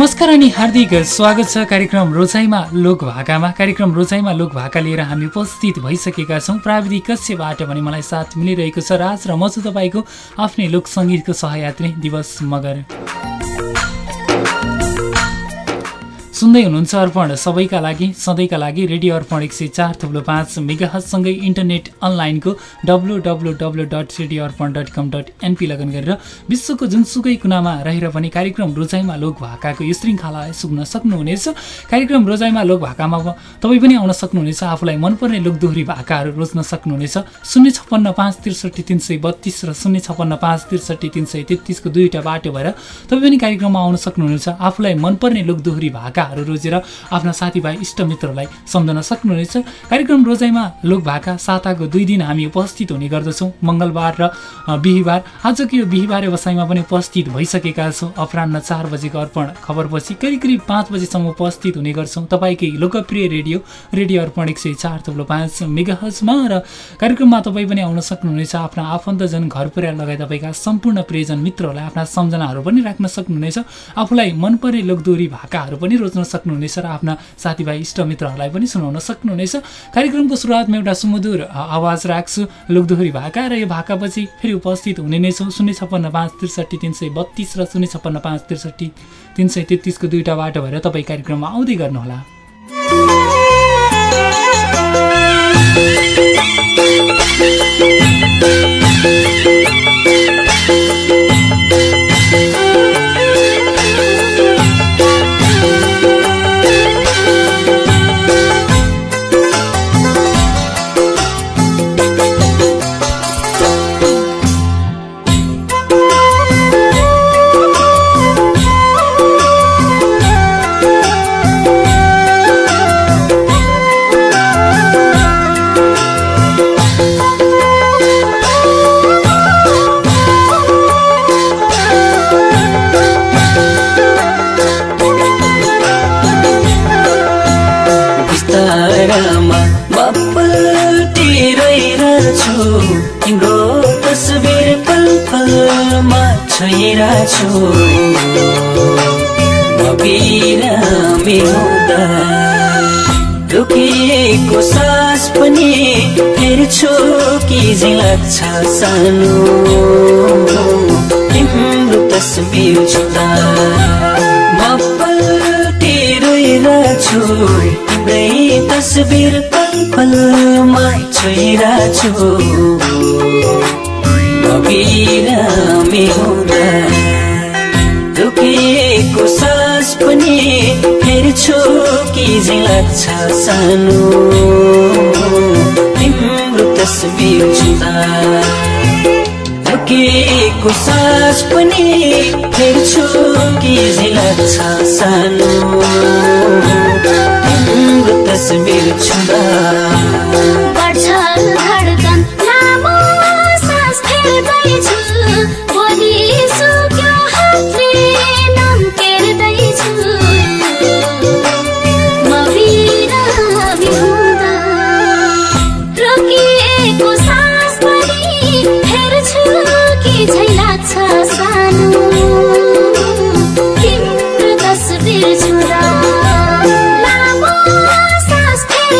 नमस्कार अनि हार्दिक स्वागत छ कार्यक्रम रोजाइमा लोक भाकामा कार्यक्रम रोजाइमा लोक भाका लिएर हामी उपस्थित भइसकेका छौँ। प्राविधिक कक्षबाट भने मलाई साथ मिलिरहेको छ राज र म छु तपाईँको आफ्नै लोक सङ्गीतको सहयात्री दिवस मगर। सुन्दै हुनुहुन्छ अर्पण। सबैका लागि सधैँका लागि रेडियो अर्पण एक सय चार थुप्रो पाँच मेगाहजसँगै इन्टरनेट अनलाइनको W W W dot radio Arpan dot com dot NP login गरेर विश्वको जुनसुकै कुनामा रहेर पनि कार्यक्रम रोजाइमा लोक भाकाको यो श्रृङ्खला सुक्न सक्नुहुनेछ। कार्यक्रम रोजाइमा लोक भाकामा तपाईँ पनि आउन सक्नुहुनेछ आफूलाई मनपर्ने लोकदोहोरी भाकाहरू रोज्न सक्नुहुनेछ। शून्य छप्पन्न पाँच त्रिसठी तिन सय बत्तिस र शून्य छप्पन्न पाँच त्रिसठी तिन सय तेत्तिसको दुईवटा बाटो भएर तपाईँ पनि कार्यक्रममा आउन सक्नुहुनेछ। आफूलाई मनपर्ने लोकदोहोरी भाका भाकाहरू रोजेर आफ्ना साथीभाइ इष्टमित्रलाई सम्झाउन सक्नुहुनेछ कार्यक्रम रोजाइमा लोक भाका साताको दुई दिन हामी उपस्थित हुने गर्दछौँ। मङ्गलबार र बिहिबार। आजको यो बिहिबार व्यवसायमा पनि उपस्थित भइसकेका छौँ। अपरान्न चार बजेको अर्पण। खबरपछि करिब करिब पाँच बजीसम्म उपस्थित हुने गर्छौँ। तपाईँकै लोकप्रिय रेडियो रेडियो अर्पण एक सय चार थुप्रो पाँच मेगाहजमा र कार्यक्रममा तपाईँ पनि आउन सक्नुहुनेछ। आफ्ना आफन्तजन घर परिवार लगायत तपाईँका सम्पूर्ण प्रियजन मित्रहरूलाई आफ्ना सम्झनाहरू पनि राख्न सक्नुहुनेछ। आफूलाई मनपर्ने लोकदोरी भाकाहरू पनि रोज्न सोच्न सक्नुहुनेछ र आफ्ना साथीभाइ इष्टमित्रहरूलाई पनि सुनाउन सक्नुहुनेछ। कार्यक्रमको सुरुवातमा एउटा सुमधुर आवाज राख्छु। लोकदोहोरी भाका र यो भाकापछि फेरि उपस्थित हुने नै छौँ। शून्य छप्पन्न पाँच त्रिसठी तिन सय बत्तिस र शून्य छप्पन्न पाँच त्रिसठी तिन सय तेत्तिसको दुईवटा बाटो भएर तपाईँ कार्यक्रममा आउँदै गर्नुहोला। छु सानो तिम्रो तस्बिर म तस्बिर पल पलमा छोइरहेछु सास पनि फेर्छु कि लाग्छ सानो तिम्रो तस्बिर दुखिएको सास पनि फेर्छु कि लाग्छ सानो। तिम्रो तस्बिर छुँदा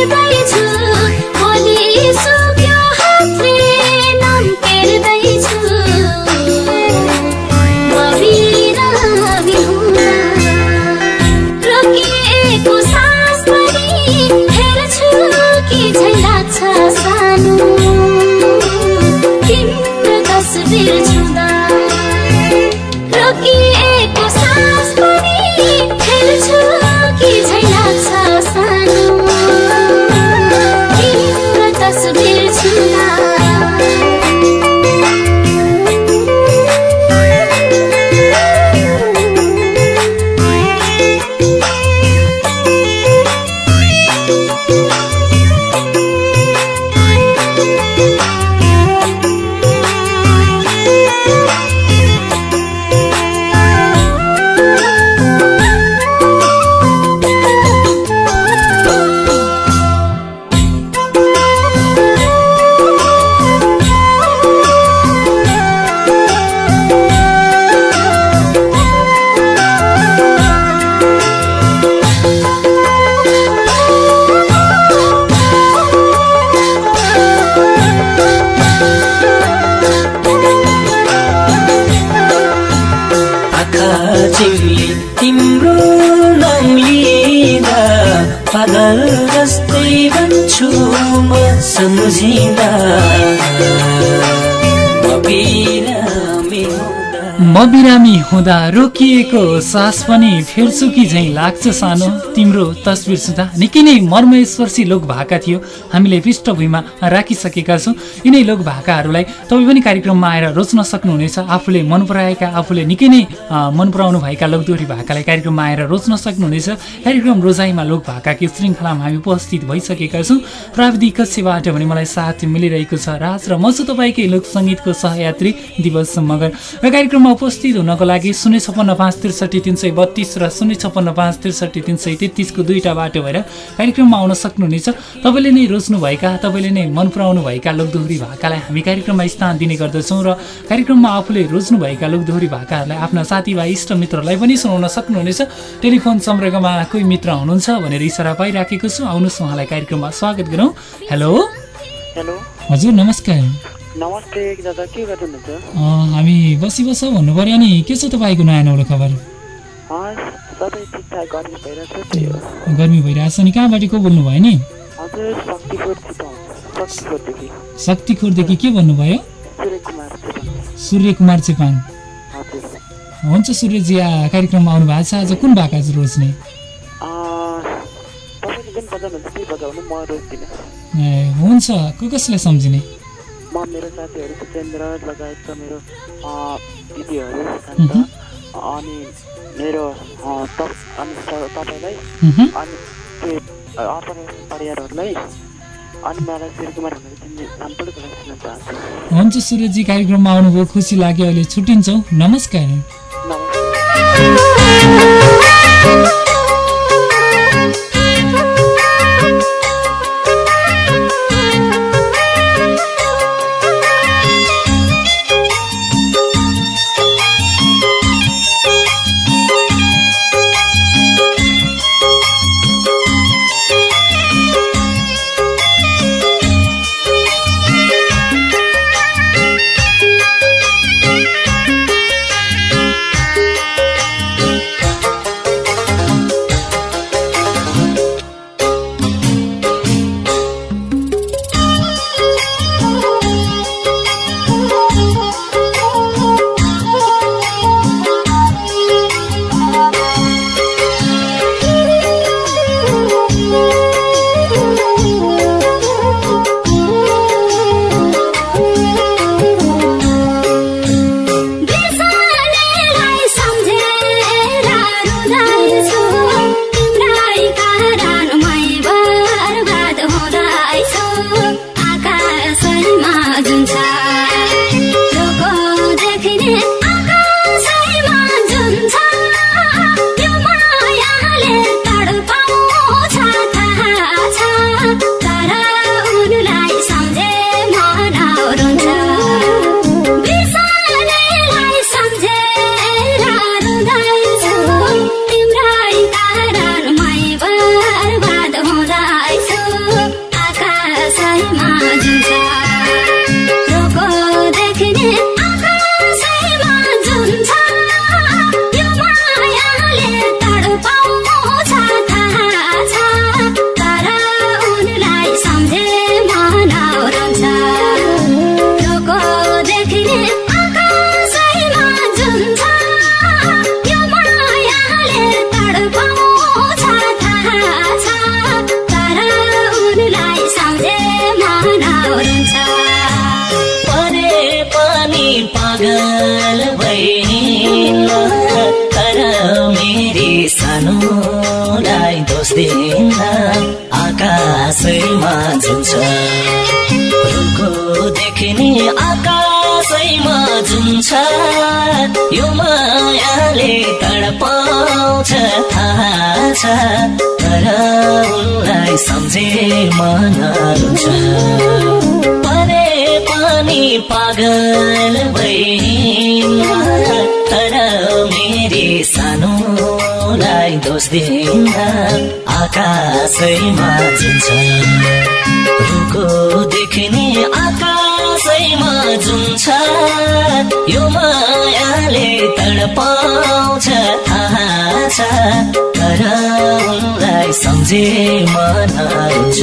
再一次。बिरामी हुँदा रोकिएको सास पनि फेर्छु कि झैँ लाग्छ सानो। तिम्रो तस्बिर सुधा निकै नै मर्मस्पर्शी लोक भाका थियो। हामीले पृष्ठभूमिमा राखिसकेका छौँ। यिनै लोक भाकाहरूलाई तपाईँ पनि कार्यक्रममा आएर रोज्न सक्नुहुनेछ। आफूले मन पराएका आफूले निकै नै मन पराउनु भएका लोकदोहोरी भाकालाई कार्यक्रममा आएर रोज्न सक्नुहुनेछ। कार्यक्रम रोजाइमा लोक भाकाको श्रृङ्खलामा हामी उपस्थित भइसकेका छौँ। प्राविधिक कक्षबाट भने मलाई साथ मिलिरहेको छ। राज र म छु तपाईँकै लोक सङ्गीतको सहयात्री दिवस मगर। र कार्यक्रममा उपस्थित हुनको लागि शून्य छप्पन्न पाँच त्रिसठी तिन सय बत्तिस र शून्य छप्पन्न पाँच त्रिसठी तिन सय तेत्तिसको दुईवटा बाटो भएर कार्यक्रममा आउन सक्नुहुनेछ। तपाईँले नै रोज्नुभएका तपाईँले नै मन पराउनु भएका लोकदोहोरी भाकालाई हामी कार्यक्रममा स्थान दिने गर्दछौँ र कार्यक्रममा आफूले रोज्नुभएका लोकदोहोरी भाकाहरूलाई आफ्ना साथीभाइ इष्टमित्रहरूलाई पनि सुनाउन सक्नुहुनेछ। टेलिफोन सम्पर्कमा कोही मित्र हुनुहुन्छ भनेर इसारा पाइराखेको छु। आउनुहोस् उहाँलाई कार्यक्रममा स्वागत गरौँ। हेलो। हेलो। हजुर नमस्कार। नमस्ते दादा के हामी बसी बस भन्नु पऱ्यो नि के छ तपाईँको नयाँ नौलो खबर? गर्मी भइरहेछ नि कहाँबाट को बोल्नु भयो नि शक्तिखोरदेखि के भन्नुभयो? सूर्य कुमार चिताउँ सूर्य कुमार चेपाङ हुन्छ सूर्यजी कार्यक्रममा आउनु भएको छ आज कुन भाका रोज्ने? ए, हुन्छ कसलाई सम्झिने? म मेरो साथीहरू सुचेन्द्र लगायतका मेरो दिदीहरू अन्त। अनि मेरो अनि तपाईँलाई। अनि त्यो अर्पण परिवारहरूलाई अनि मलाई चाहन्छु हुन्छ सूर्यजी कार्यक्रममा आउनुभयो खुसी लाग्यो अहिले छुट्टिन्छौँ नमस्कार नमस्कार उनलाई सम्झे मन परे पनि पागल भइन् तर मेरी सानोलाई दोष दिन आकाशैमा झुन्छ रुखो देखिने आकाशैमा झुन्छ यो मायाले तडपाउँछ। पाउँछ थाहा छ तर उनलाई सम्झे मन रुन्छ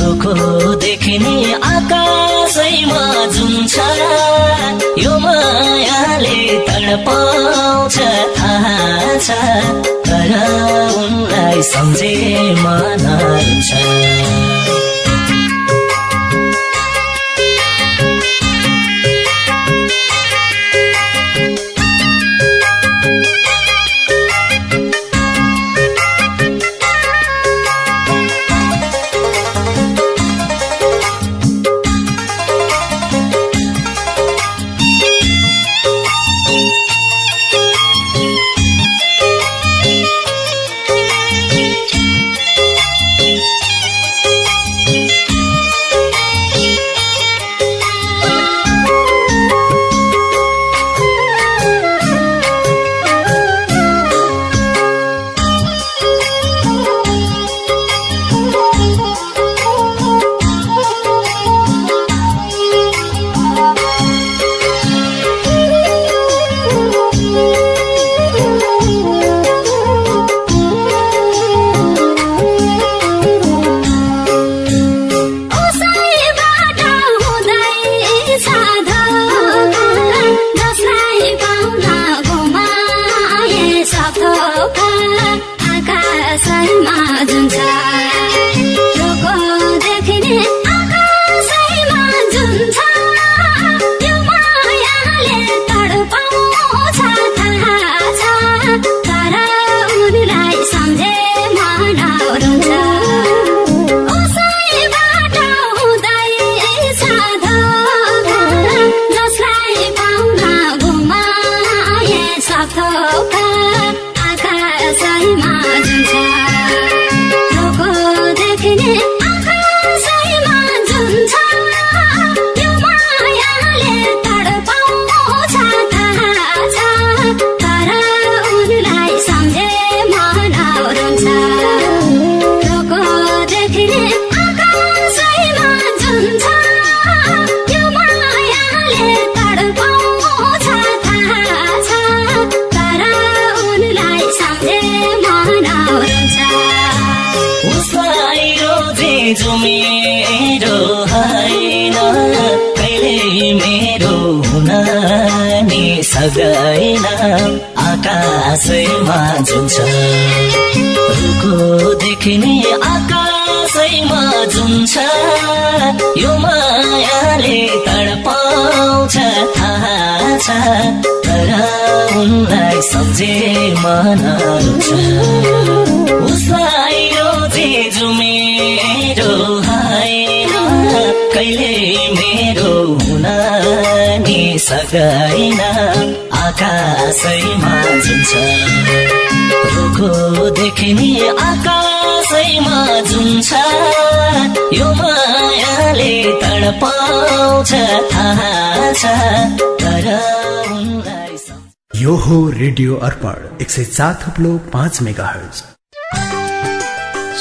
रुखो देखिने आकाशैमा जुन छ यो मायाले तडपाउँछ थाहा छ तर उनलाई सम्झे मन रुन्छ नि सक्दैन आकाशैमा जुन छ। रुखो देखिने आकाशैमा जुन छ। यो मायाले तडपाउँछ थाहा छ। तर उनलाई सम्झे मन रुन्छ उसलाई रोजे जो मेरो होइन कहिले मेरो हुन नि सक्दैन आकाशैमा जुन छ रुखो देखिने आकाशैमा जुन छ यो मायाले तडपाउँछ थाहा छ तर यो हो रेडियो अर्पण एक सय चार थप्लो पाँच mega hertz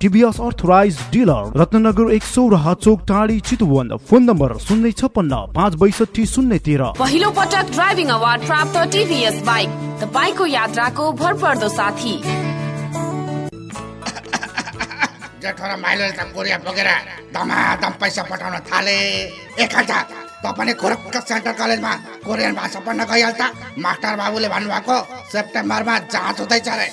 TVS Earthrise dealer Ratnanagar एक सौ र चोक टाढी चितुवन फोन नम्बर शून्य छप्पन्न पाँच बैसठी शून्य तेह्र। पहिलो पटक ड्राइभिङ अवार्ड प्राप्त टिभीएस बाइक तपाईँको यात्राको भरपर्दो साथी। जेठो र माइलोले त कोरिया बोकेर धमाधम पैसा पठाउन थाले। एक हल्का त पनि खुरक्क सेन्ट्रल कलेजमा कोरियन भाषा पढ्न गइहाल्छ मास्टर बाबुले भन्नुभएको सेप्टेम्बरमा जाँच हुँदैछ अरे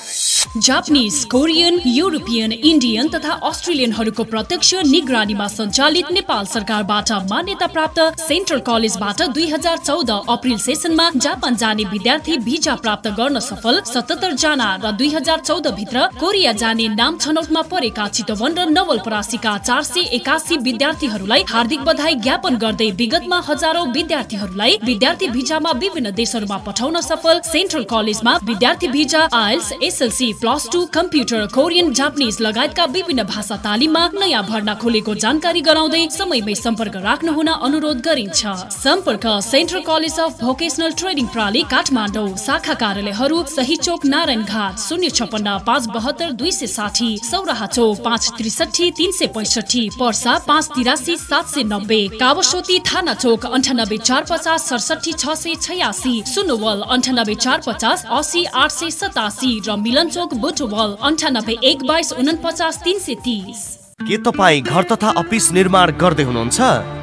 जापानिज कोरियन युरोपियन इन्डियन तथा अस्ट्रेलियनहरूको प्रत्यक्ष निगरानीमा सञ्चालित नेपाल सरकारबाट मान्यता प्राप्त सेन्ट्रल कलेजबाट दुई हजार चौध अप्रिल सेसनमा जापान जाने विद्यार्थी भिजा प्राप्त गर्न सफल सतहत्तर जना र दुई हजार चौध भित्र कोरिया जाने नाम छनौटमा परेका चितवन र नवलपरासीका चार सय एकासी विद्यार्थीहरूलाई हार्दिक बधाई ज्ञापन गर्दै विगतमा हजारौं विद्यार्थीहरूलाई विद्यार्थी भिजामा विभिन्न देशहरूमा पठाउन सफल सेन्ट्रल कलेजमा विद्यार्थी visa IELTS SLC plus two computer Korean Japanese लगायतका विभिन्न भाषा तालिममा नयाँ भर्ना खोलेको जानकारी गराउँदै समयमै सम्पर्क राख्नु हुन अनुरोध गरिन्छ। सम्पर्क central college of vocational training प्रणाली काठमाडौँ शाखा कार्यालयहरू सही चोक नारायण घाट शून्य छपन्न पाँच बहत्तर दुई सय साठी सौराहा चौक पाँच त्रिसठी तिन सय पैसठी पर्सा पाँच तिरासी सात सय नब्बे कावस्वती थाना चोक अन्ठानब्बे चार पचास सडसठी छ सय छयासी सुनोवल अन्ठानब्बे चार पचास असी आठ सय सतासी र मिलन चोक बुटवल अन्ठानब्बे एक बाइस उनपचास तिन सय तिस। के तपाईँ घर तथा अफिस निर्माण गर्दै हुनुहुन्छ?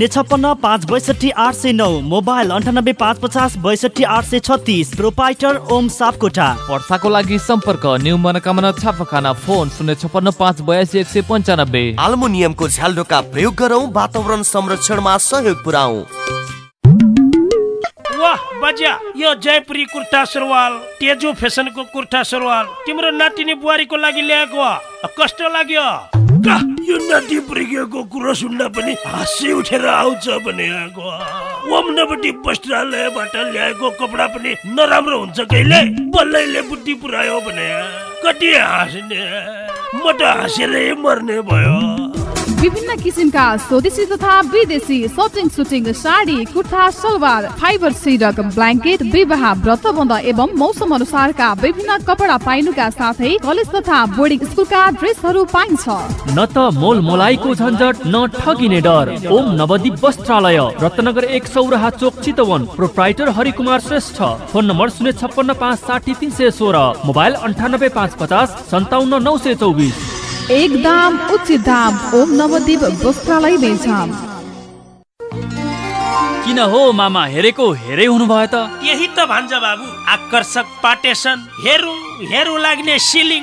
शून्य छप्पन्न पाँच बैसठी आठ सय नौ। मोबाइल अन्ठानब्बे पाँच पचास बैसठी आठ सय छत्तिस। प्रोपाइटर ओम सापकोटा। वर्षाको लागि सम्पर्क न्यू मनोकामना छापाखाना फोन शून्य छप्पन्न पाँच बयासी एक सय पन्चानब्बे। आल्मुनियमको झ्यालडोका प्रयोग गरौँ वातावरण संरक्षणमा सहयोग पुऱ्याउ वाह बजा यो जयपुरी कुर्ता सुरुवाल तेजु फेसनको कुर्ता सुरुवाल तिम्रो नातिनी बुहारीको लागि ल्याएको। कस्तो लाग्यो? यो नाति पुर्किएको कुरो सुन्दा पनि हाँसी उठेर आउँछ भने आएको ओम्नपट्टि वस्त्रालयबाट ल्याएको कपडा पनि नराम्रो हुन्छ कहिले? बल्लैले बुद्धि पुऱ्यायो भने। कति हाँस्ने? म त हाँसेरै मर्ने भयो। विभिन्न किसिमका स्वदेशी तथा विदेशी shirting suiting sari kurta salwar fibre सिरक blanket विवाह व्रतबन्ध एवं मौसम अनुसारका विभिन्न कपडा पाइनुका साथै कलेज तथा बोर्डिङ स्कुलका ड्रेसहरू पाइन्छ। न त मोल मोलाइको झन्झट न ठगिने डर। ओम नवदीप वस्त्रालय रत्नगर एक Sauraha Chowk Chitwan. Proprietor Harikumar Shrestha. Phone number शून्य छप्पन्न पाँच साठी तिन सय सोह्र। मोबाइल अन्ठानब्बे पाँच पचास सन्ताउन्न नौ सय चौबिस। एक दाम उचित दाम ओम नवदीप वस्त्रालय बेचाम किन हो मामा हेरेको हेरै हुनुभयो त? यही त भन्छ बाबु आकर्षक पार्टेसन हेरौँ हेरौँ लाग्ने सिलिङ।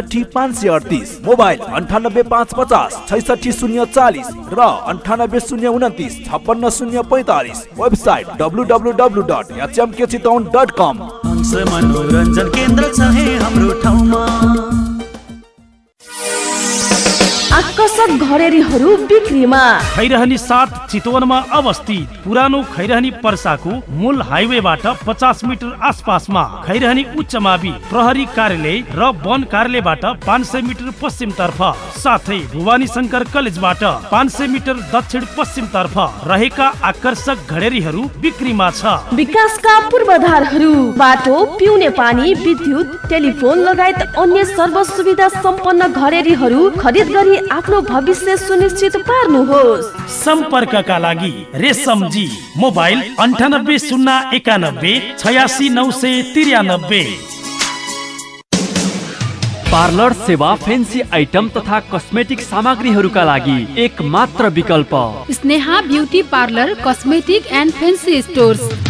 एकसठी पाँच सय अडतिस मोबाइल अन्ठानब्बे पाँच पचास छैसठी शून्य चालिस र अन्ठानब्बे शून्य उन्तिस छप्पन्न शून्य पैँतालिस website W W W dot HMK Chitwan dot com. मनोरञ्जन केन्द्र छ है हाम्रो ठाउँमा। आकर्षक घरेरीहरू बिक्रीमा? खैरहनी साथ चितवनमा अवस्थित। पुरानो खैरहनी पर्साको मूल हाइवेबाट पचास मिटर आसपासमा। खैरहनी उच्च मावि प्रहरी कार्यालय र वन कार्यालयबाट पाँच सय मिटर पश्चिम तर्फ साथै भुवानी शङ्कर कलेजबाट पाँच सय मिटर दक्षिण पश्चिम तर्फ रहेका आकर्षक घडेरीहरू बिक्रीमा छ। विकासका पूर्वाधारहरू बाटो पिउने पानी विद्युत टेलिफोन लगायत अन्य सर्व सुविधा सम्पन्न घरेरीहरू खरिद गरी आफ्नो भविष्य सुनिश्चित पार्नुहोस्। सम्पर्कका लागि रेशमजी मोबाइल अन्ठानब्बे शून्य एकानब्बे छयासी नौ सय त्रियानब्बे पार्लर सेवा फेन्सी आइटम तथा कस्मेटिक सामग्रीहरूका लागि एक मात्र विकल्प। Sneha beauty parlour cosmetic and fancy stores.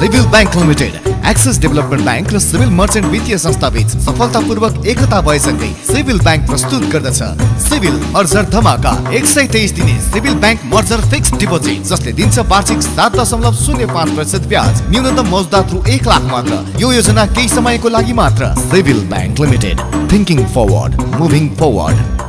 Civil हामी bank limited axis development bank र सिभिल मर्चेन्ट वित्तीय संस्थाबित सफलतापूर्वक एकता भएसँगै सिभिल ब्याङ्क प्रस्तुत गर्दछ। सिभिल मर्जर धमाका एक सय तेइस दिने civil bank merger fix deposit जसले दिन्छ वार्षिक सात दशमलव शून्य पाँच प्रतिशत ब्याज न्यूनतम मौजदात रु एक लाख मात्र। यो योजना केही समयको लागि मात्र। Civil bank limited thinking forward moving forward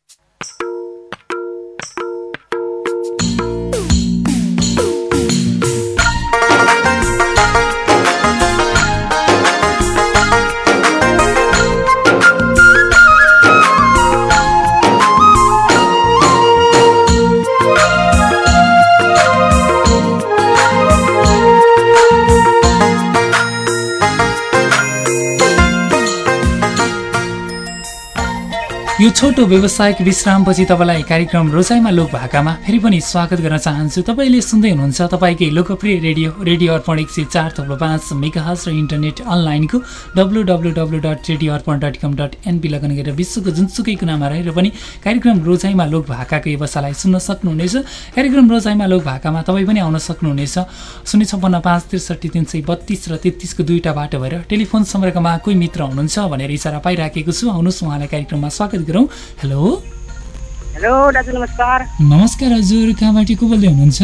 यो छोटो व्यावसायिक विश्रामपछि तपाईँलाई कार्यक्रम रोजाइमा लोक भाकामा फेरि पनि स्वागत गर्न चाहन्छु। तपाईँले सुन्दै हुनुहुन्छ तपाईँकै लोकप्रिय रेडियो रेडियो अर्पण एक सय चार थप्लो पाँच मेगाहज र इन्टरनेट अनलाइनको W W W dot radio Arpan dot com dot NP login गरेर विश्वको जुनसुकै कुनामा रहेर पनि कार्यक्रम रोजाइमा लोक भाकाको व्यवसायलाई सुन्न सक्नुहुनेछ। कार्यक्रम रोजाइमा लोक भाकामा तपाईँ पनि आउन सक्नुहुनेछ। शून्य छप्पन्न पाँच त्रिसठी तिन सय बत्तिस र तेत्तिसको दुईवटा बाटो भएर टेलिफोन सम्पर्कमा कोही मित्र हुनुहुन्छ भनेर इसारा पाइराखेको छु। आउनुहोस् उहाँलाई कार्यक्रममा स्वागत गरौँ। हेलो। हेलो दाजु नमस्कार। नमस्कार हजुर कहाँबाट को बोल्दै हुनुहुन्छ?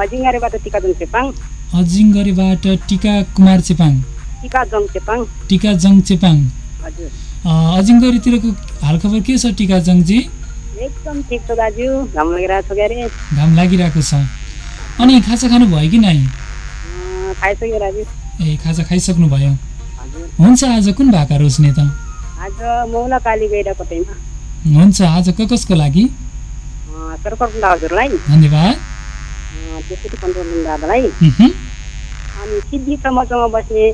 अजिङ्गारेबाट टिका कुमार चेपाङ चेपाङ टिकाजङ चेपाङ अजिङ्गरीतिरको हालखबर के छ टिकाजङजी एकदम ठिक छ दाजु। घाम लागिरहेको छ क्यारे। घाम लागिरहेको छ। अनि खाजा खानु भयो कि नै ए खाजा खाइसक्नु भयो। हुन्छ आज कुन भाका रोज्ने त? आज मौला काली गैडा कतैमा हुन्छ आज क कसको लागि? धन्यवाद। अनि सिद्धि समचमा बस्ने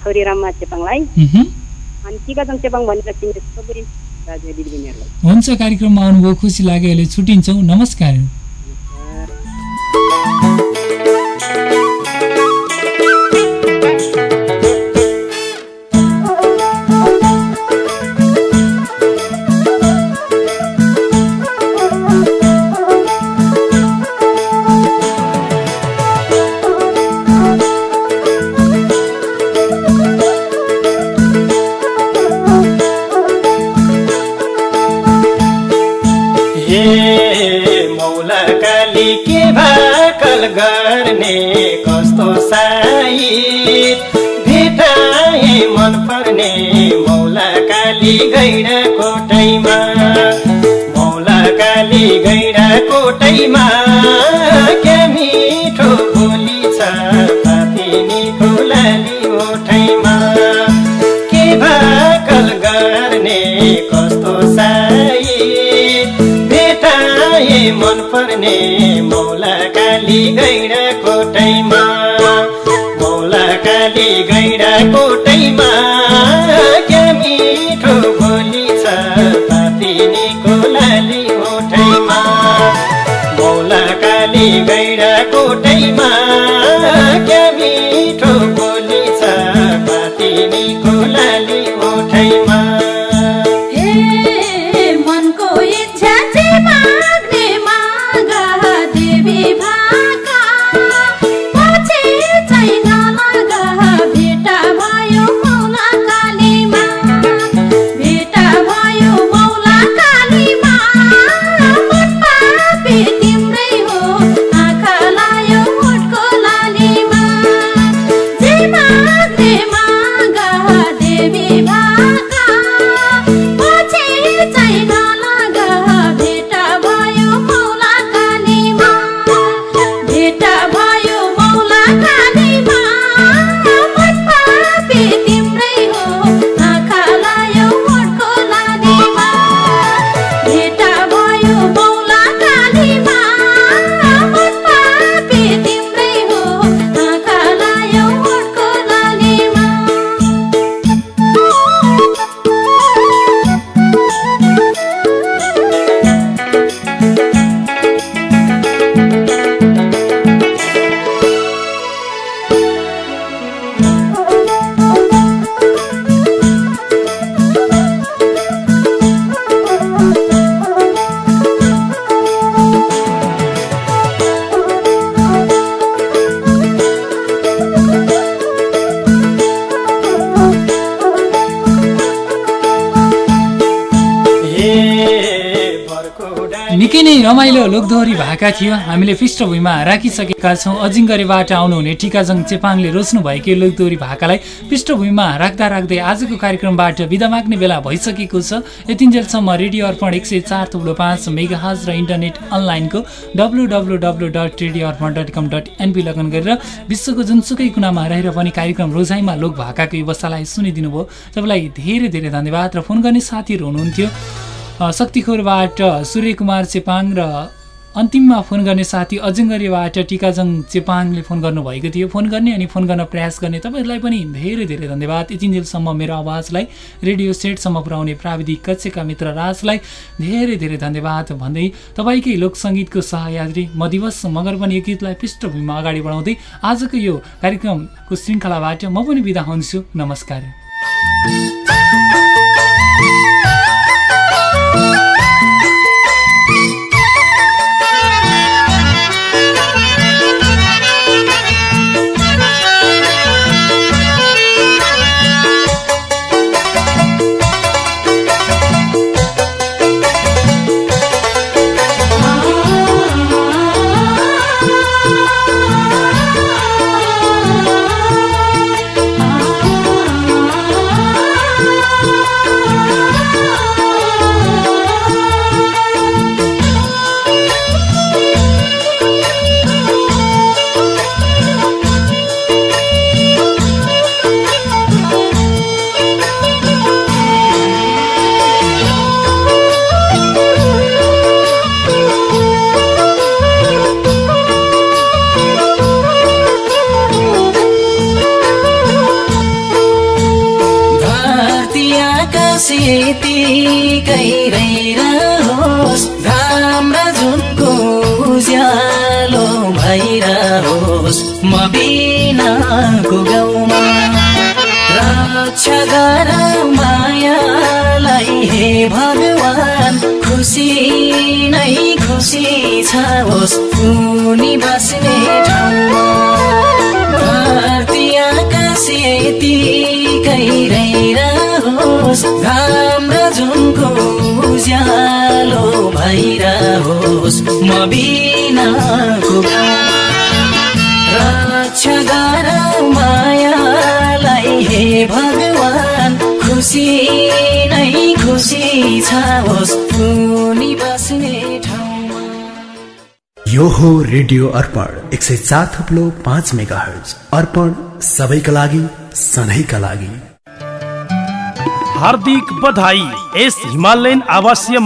छोरी राममा चेपाङलाई। अनि टिकाजङ चेपाङ भनेर चिन्ने सबै हुन्छ कार्यक्रममा आउनुभयो खुसी लाग्यो अहिले छुट्टिन्छौँ। नमस्कार। पर्ने मौला काली गैडा कोटैमा मौला काली गैडा कोटैमा। क्या मिठो बोली छ पातिनी कोलाली ओठैमा मौला काली गैडा कोटैमा क्या मिठो Yeah. निकै नै रमाइलो लोकदोहोरी भाका थियो। हामीले पृष्ठभूमिमा राखिसकेका छौँ। अजिङ्गरेबाट आउनुहुने टिकाजङ चेपाङले रोज्नु भएको यो लोकदोहोरी भाकालाई पृष्ठभूमिमा राख्दा राख्दै आजको कार्यक्रमबाट बिदा माग्ने बेला भइसकेको छ। यतिन्जेलसम्म रेडियो अर्पण एक सय चार थुप्रो पाँच मेगाहाज र इन्टरनेट अनलाइनको W W W dot radio Arpan dot com dot NP login गरेर विश्वको जुनसुकै कुनामा रहेर पनि कार्यक्रम रोजाइमा लोक भाकाको व्यवस्थालाई सुनिदिनु भयो तपाईँलाई धेरै धेरै धन्यवाद र फोन गर्ने साथीहरू हुनुहुन्थ्यो। शक्तिखोरबाट सूर्यकुमार चेपाङ र अन्तिममा फोन गर्ने साथी अजङ्गरीबाट टिकाजङ चेपाङले फोन गर्नुभएको थियो। फोन गर्ने अनि फोन गर्न प्रयास गर्ने तपाईँहरूलाई पनि धेरै धेरै धन्यवाद। यतिन्जेलसम्म मेरो आवाजलाई रेडियो सेटसम्म पुर्याउने प्राविधिक कक्षका मित्र राजलाई धेरै धेरै धन्यवाद भन्दै तपाईँकै लोकसङ्गीतको सहयात्री म दिवस मगर पनि यो गीतलाई पृष्ठभूमिमा अगाडि बढाउँदै आजको यो कार्यक्रमको श्रृङ्खलाबाट म पनि बिदा हुन्छु। नमस्कार। यतिकै रहोस् घाम र जुनको उज्यालो भइरहोस् म बिनाको गाउँमा। रक्षा गर मायालाई हे भगवान् खुसी नै खुसी छ होस् उनी बस्ने ठाउँमा। धरती आकाश यतिकै रहोस् घाम र जुनको उज्यालो भइरहोस् म बिनाको रक्षा गर मायालाई हे भगवान् खुसी नै खुसी छ होस् उनी बस्ने यो हो रेडियो अर्पण एक सय चार थुप्लो पाँच मेगा हर्ज अर्पण सबैका लागि सधैँका लागि। हार्दिक बधाई। यस हिमालयन आवासीय